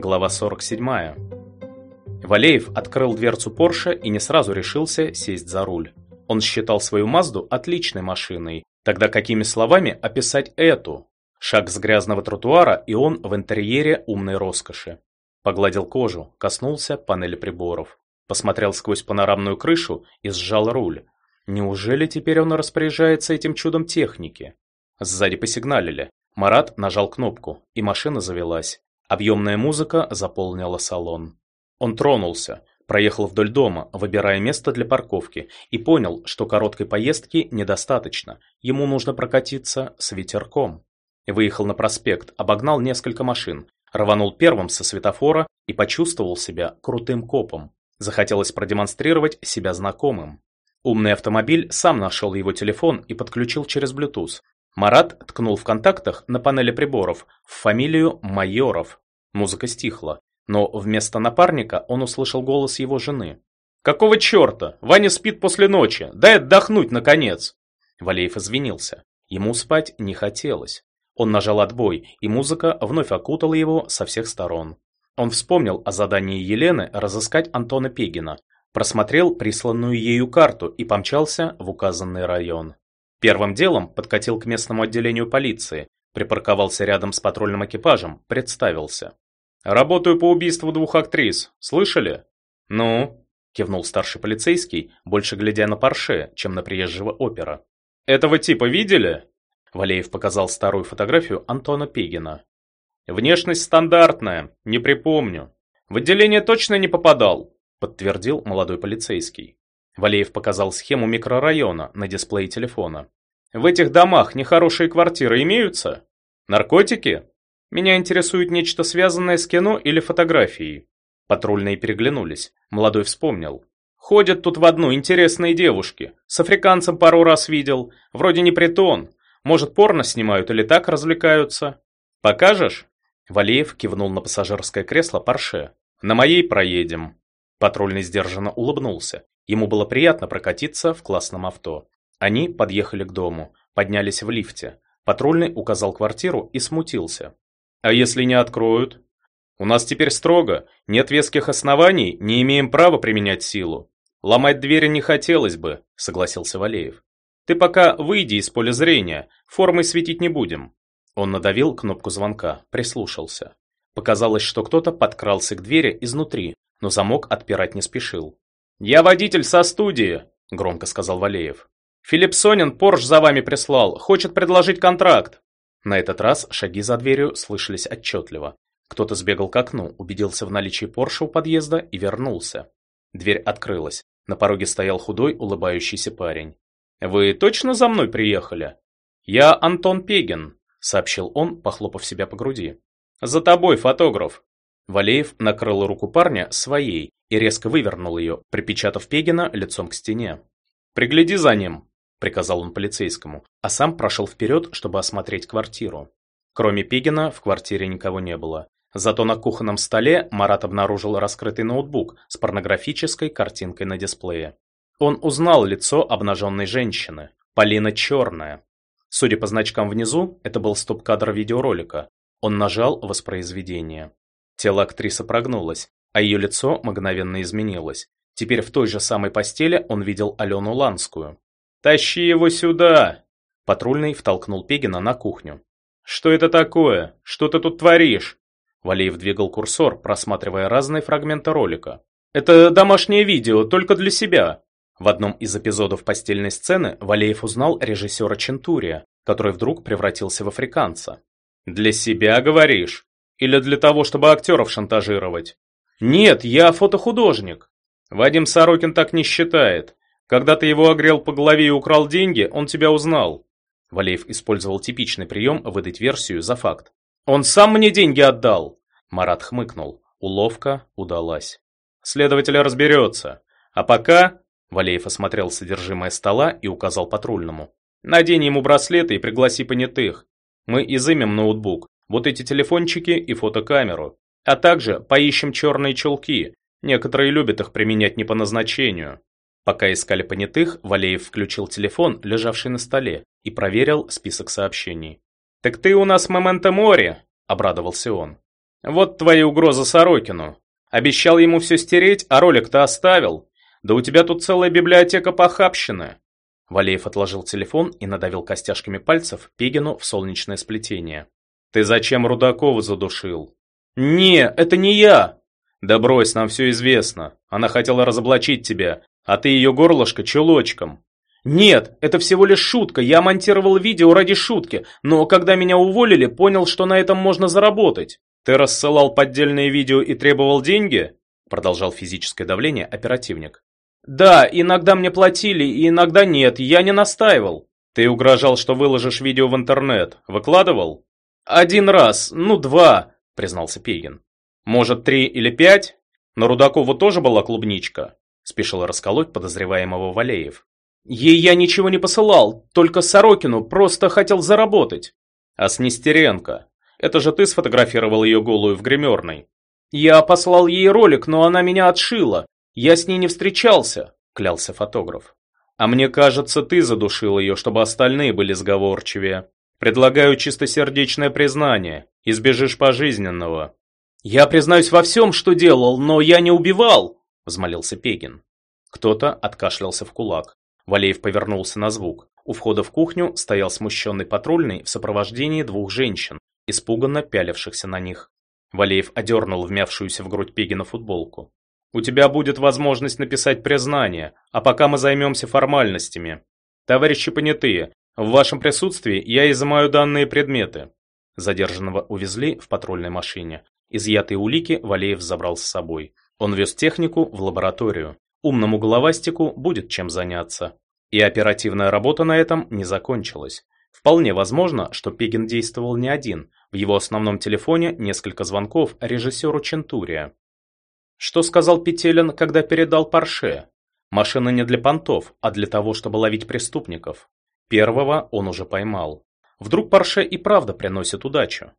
Глава 47. Валеев открыл дверцу Порше и не сразу решился сесть за руль. Он считал свою Мазду отличной машиной. Тогда какими словами описать эту? Шаг с грязного тротуара, и он в интерьере умной роскоши. Погладил кожу, коснулся панели приборов. Посмотрел сквозь панорамную крышу и сжал руль. Неужели теперь он распоряжается этим чудом техники? Сзади посигналили. Марат нажал кнопку, и машина завелась. Объемная музыка заполнила салон. Он тронулся, проехал вдоль дома, выбирая место для парковки, и понял, что короткой поездки недостаточно, ему нужно прокатиться с ветерком. Выехал на проспект, обогнал несколько машин, рванул первым со светофора и почувствовал себя крутым копом. Захотелось продемонстрировать себя знакомым. Умный автомобиль сам нашел его телефон и подключил через Bluetooth. Марат ткнул в контактах на панели приборов в фамилию Майоров. Музыка стихла, но вместо напарника он услышал голос его жены. «Какого черта? Ваня спит после ночи. Дай отдохнуть, наконец!» Валеев извинился. Ему спать не хотелось. Он нажал отбой, и музыка вновь окутала его со всех сторон. Он вспомнил о задании Елены разыскать Антона Пегина, просмотрел присланную ею карту и помчался в указанный район. Первым делом подкатил к местному отделению полиции, припарковался рядом с патрульным экипажем, представился. «Работаю по убийству двух актрис. Слышали?» «Ну?» – кивнул старший полицейский, больше глядя на Порше, чем на приезжего опера. «Этого типа видели?» Валеев показал старую фотографию Антона Пегина. «Внешность стандартная, не припомню. В отделение точно не попадал», – подтвердил молодой полицейский. Валеев показал схему микрорайона на дисплее телефона. «В этих домах нехорошие квартиры имеются? Наркотики? Меня интересует нечто связанное с кино или фотографией». Патрульные переглянулись. Молодой вспомнил. «Ходят тут в одну интересные девушки. С африканцем пару раз видел. Вроде не притон. Может, порно снимают или так развлекаются. Покажешь?» Валеев кивнул на пассажирское кресло Порше. «На моей проедем». Патрульный сдержанно улыбнулся. Ему было приятно прокатиться в классном авто. Они подъехали к дому, поднялись в лифте. Патрульный указал квартиру и смутился. «А если не откроют?» «У нас теперь строго. Нет веских оснований, не имеем права применять силу. Ломать двери не хотелось бы», — согласился Валеев. «Ты пока выйди из поля зрения, формой светить не будем». Он надавил кнопку звонка, прислушался. Показалось, что кто-то подкрался к двери изнутри, но замок отпирать не спешил. «Я водитель со студии», – громко сказал Валеев. «Филипп Сонин Порш за вами прислал, хочет предложить контракт». На этот раз шаги за дверью слышались отчетливо. Кто-то сбегал к окну, убедился в наличии Порша у подъезда и вернулся. Дверь открылась. На пороге стоял худой, улыбающийся парень. «Вы точно за мной приехали?» «Я Антон Пегин», — сообщил он, похлопав себя по груди. «За тобой, фотограф». Валеев накрыл руку парня своей и резко вывернул ее, припечатав Пегина лицом к стене. «Пригляди за ним», – приказал он полицейскому, а сам прошел вперед, чтобы осмотреть квартиру. Кроме Пегина в квартире никого не было. Зато на кухонном столе Марат обнаружил раскрытый ноутбук с порнографической картинкой на дисплее. Он узнал лицо обнаженной женщины, Полина Черная. Судя по значкам внизу, это был стоп-кадр видеоролика. Он нажал воспроизведение. Тело актрисы прогнулось, а ее лицо мгновенно изменилось. Теперь в той же самой постели он видел Алену Ланскую. «Тащи его сюда!» Патрульный втолкнул Пегина на кухню. «Что это такое? Что ты тут творишь?» Валеев двигал курсор, просматривая разные фрагменты ролика. «Это домашнее видео, только для себя!» В одном из эпизодов постельной сцены Валеев узнал режиссера Чентурия, который вдруг превратился в африканца. «Для себя, говоришь? Или для того, чтобы актеров шантажировать?» «Нет, я фотохудожник». «Вадим Сорокин так не считает. Когда ты его огрел по голове и украл деньги, он тебя узнал». Валеев использовал типичный прием выдать версию за факт. «Он сам мне деньги отдал!» Марат хмыкнул. Уловка удалась. «Следователь разберется. А пока...» Валеев осмотрел содержимое стола и указал патрульному. «Надень ему браслеты и пригласи понятых. Мы изымем ноутбук, вот эти телефончики и фотокамеру. А также поищем черные чулки. Некоторые любят их применять не по назначению. Пока искали понятых, Валеев включил телефон, лежавший на столе, и проверил список сообщений. «Так ты у нас моменто море!» – обрадовался он. Вот твои угрозы Сорокину. Обещал ему все стереть, а ролик-то оставил. Да у тебя тут целая библиотека похабщины. Валеев отложил телефон и надавил костяшками пальцев Пегину в солнечное сплетение. «Ты зачем Рудакова задушил?» «Не, это не я!» «Да брось, нам все известно. Она хотела разоблачить тебя, а ты ее горлышко чулочком». «Нет, это всего лишь шутка, я монтировал видео ради шутки, но когда меня уволили, понял, что на этом можно заработать». «Ты рассылал поддельные видео и требовал деньги?» Продолжал физическое давление оперативник. «Да, иногда мне платили, и иногда нет, я не настаивал». «Ты угрожал, что выложишь видео в интернет. Выкладывал?» «Один раз, ну два», признался Пегин. «Может, три или пять? На Рудакову тоже была клубничка?» Спешил расколоть подозреваемого Валеев. «Ей я ничего не посылал, только Сорокину просто хотел заработать». «А с Нестеренко? Это же ты сфотографировал ее голую в гримерной». «Я послал ей ролик, но она меня отшила. Я с ней не встречался», — клялся фотограф. «А мне кажется, ты задушил ее, чтобы остальные были сговорчивее. Предлагаю чистосердечное признание. Избежишь пожизненного». «Я признаюсь во всем, что делал, но я не убивал», — взмолился Пегин. Кто-то откашлялся в кулак. Валеев повернулся на звук. У входа в кухню стоял смущенный патрульный в сопровождении двух женщин, испуганно пялившихся на них. Валеев одернул вмявшуюся в грудь Пегина футболку. «У тебя будет возможность написать признание, а пока мы займемся формальностями. Товарищи понятые, в вашем присутствии я изымаю данные предметы». Задержанного увезли в патрульной машине. Изъятые улики Валеев забрал с собой. Он вез технику в лабораторию. Умному головастику будет чем заняться. И оперативная работа на этом не закончилась. Вполне возможно, что Пегин действовал не один. В его основном телефоне несколько звонков режиссеру Чентурия. Что сказал Петелин, когда передал Порше? Машина не для понтов, а для того, чтобы ловить преступников. Первого он уже поймал. Вдруг Порше и правда приносит удачу.